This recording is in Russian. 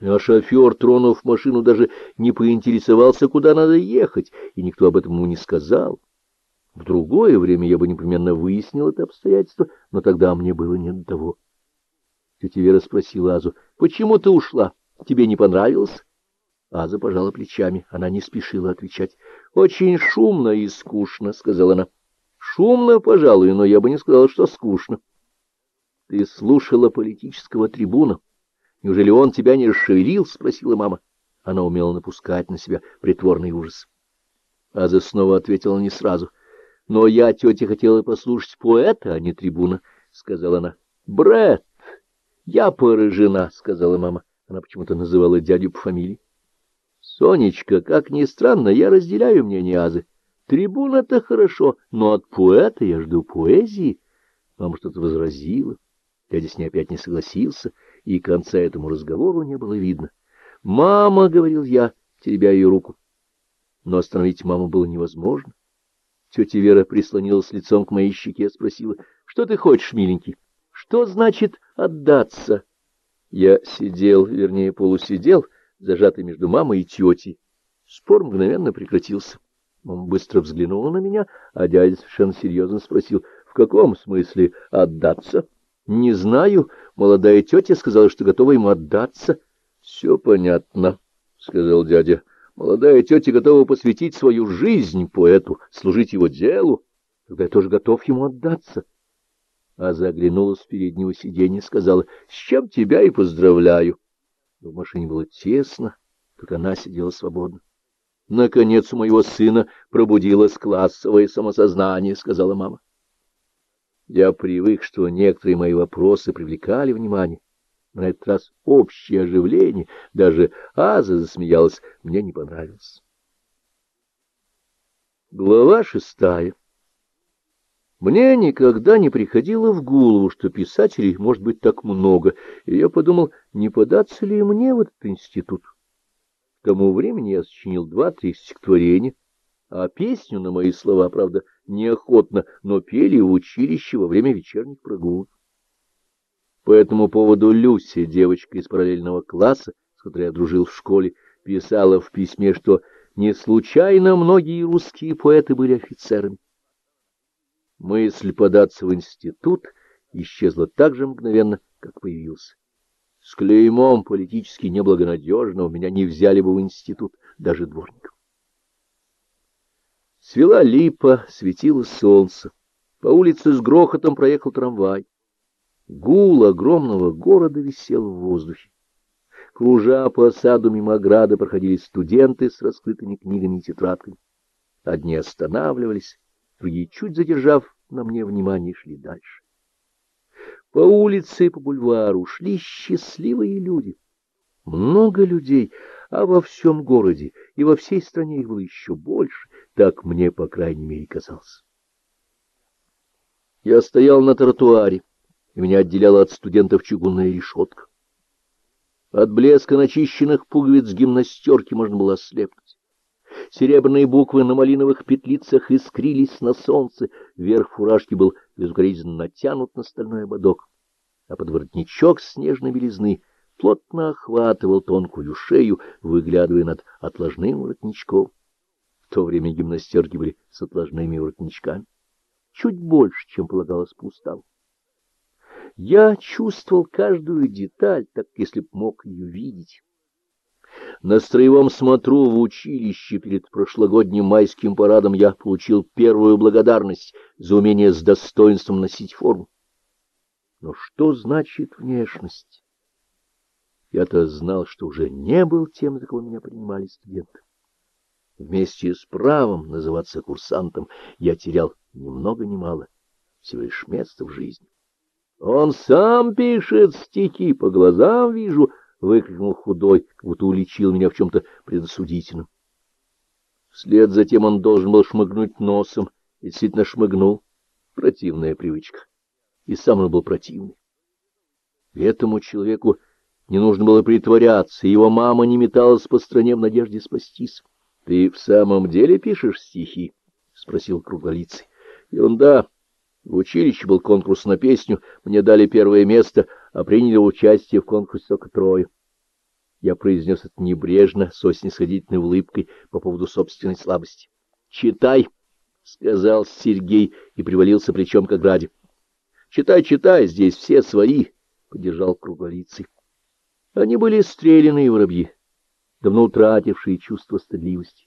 А шофер, тронув машину, даже не поинтересовался, куда надо ехать, и никто об этом ему не сказал. В другое время я бы непременно выяснил это обстоятельство, но тогда мне было не до того. Тетя Вера спросила Азу, — Почему ты ушла? Тебе не понравилось? Аза пожала плечами. Она не спешила отвечать. — Очень шумно и скучно, — сказала она. — Шумно, пожалуй, но я бы не сказала, что скучно. — Ты слушала политического трибуна. Неужели он тебя не расшевелил? — спросила мама. Она умела напускать на себя притворный ужас. Аза снова ответила не сразу. — Но я, тетя, хотела послушать поэта, а не трибуна, — сказала она. — Брэд! Я поражена, — сказала мама. Она почему-то называла дядю по фамилии. — Сонечка, как ни странно, я разделяю мнение Азы. Трибуна-то хорошо, но от поэта я жду поэзии. Мама что-то возразила. Дядя с ней опять не согласился, и конца этому разговору не было видно. «Мама!» — говорил я, теребя ее руку. Но остановить маму было невозможно. Тетя Вера прислонилась лицом к моей щеке, спросила, «Что ты хочешь, миленький? Что значит отдаться?» Я сидел, вернее, полусидел, зажатый между мамой и тетей. Спор мгновенно прекратился. Мама быстро взглянула на меня, а дядя совершенно серьезно спросил, «В каком смысле отдаться?» Не знаю. Молодая тетя сказала, что готова ему отдаться. — Все понятно, — сказал дядя. Молодая тетя готова посвятить свою жизнь поэту, служить его делу. Тогда я тоже готов ему отдаться. А заглянула с переднего сиденья и сказала, — С чем тебя и поздравляю. в машине было тесно, только она сидела свободно. Наконец у моего сына пробудилось классовое самосознание, — сказала мама. Я привык, что некоторые мои вопросы привлекали внимание. На этот раз общее оживление, даже Аза засмеялась, мне не понравилось. Глава шестая Мне никогда не приходило в голову, что писателей может быть так много, и я подумал, не податься ли мне в этот институт. К тому времени я сочинил два-три стихотворения, а песню на мои слова, правда, неохотно, но пели в училище во время вечерних прогулок. По этому поводу Люся, девочка из параллельного класса, с которой я дружил в школе, писала в письме, что не случайно многие русские поэты были офицерами. Мысль податься в институт исчезла так же мгновенно, как появился. С клеймом политически неблагонадежного меня не взяли бы в институт даже дворником. Свела липа, светило солнце. По улице с грохотом проехал трамвай. Гул огромного города висел в воздухе. Кружа по саду мимо ограды проходили студенты с раскрытыми книгами и тетрадками. Одни останавливались, другие, чуть задержав на мне внимание, шли дальше. По улице и по бульвару шли счастливые люди. Много людей, а во всем городе и во всей стране их было еще больше, так мне, по крайней мере, казалось. Я стоял на тротуаре, и меня отделяла от студентов чугунная решетка. От блеска начищенных пуговиц гимнастерки можно было ослепнуть. Серебряные буквы на малиновых петлицах искрились на солнце, верх фуражки был безукоризненно натянут на стальной ободок, а под воротничок снежной белизны плотно охватывал тонкую шею, выглядывая над отложным воротничком. В то время гимнастерки были с отложными воротничками, чуть больше, чем полагалось по уставу. Я чувствовал каждую деталь, так если б мог ее видеть. На строевом смотру в училище перед прошлогодним майским парадом я получил первую благодарность за умение с достоинством носить форму. Но что значит внешность? Я-то знал, что уже не был тем, за кого меня принимали студенты. Вместе с правом называться курсантом я терял ни много ни мало, всего лишь место в жизни. — Он сам пишет стихи, по глазам вижу, — выкрикнул худой, как будто уличил меня в чем-то предосудительном. Вслед за тем он должен был шмыгнуть носом, и действительно шмыгнул. Противная привычка. И сам он был противный. Этому человеку не нужно было притворяться, его мама не металась по стране в надежде спастись. — Ты в самом деле пишешь стихи? — спросил круглолицый. — Ерунда. В училище был конкурс на песню, мне дали первое место, а приняли участие в конкурсе только трое. Я произнес это небрежно, со снисходительной улыбкой по поводу собственной слабости. — Читай, — сказал Сергей и привалился плечом к ограде. — Читай, читай, здесь все свои, — поддержал круглолицый. Они были стрелянные воробьи, давно утратившие чувство стыдливости.